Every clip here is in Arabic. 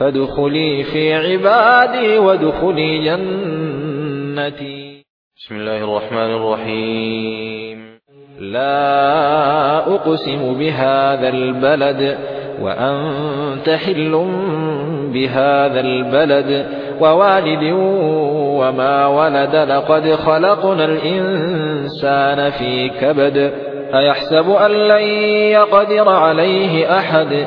فادخلي في عبادي وادخلي جنتي. بسم الله الرحمن الرحيم. لا أقسم بهذا البلد وأنت حل بهذا البلد ووالد وما ولد لقد خلقنا الإنسان في كبد. أيحسب أن لن يقدر عليه أحد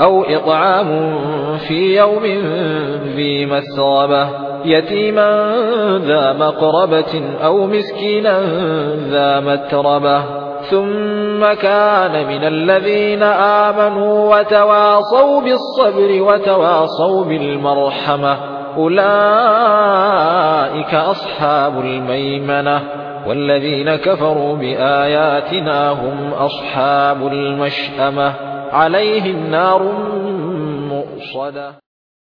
أو إطعام في يوم ذي مسربة يتيما ذا مقربة أو مسكينا ذا متربة. ثم كان من الذين آمنوا وتواصوا بالصبر وتواصوا بالمرحمة. أولئك أصحاب الميمنة والذين كفروا بآياتنا هم أصحاب المشأمة. عليهم نار مؤصدة.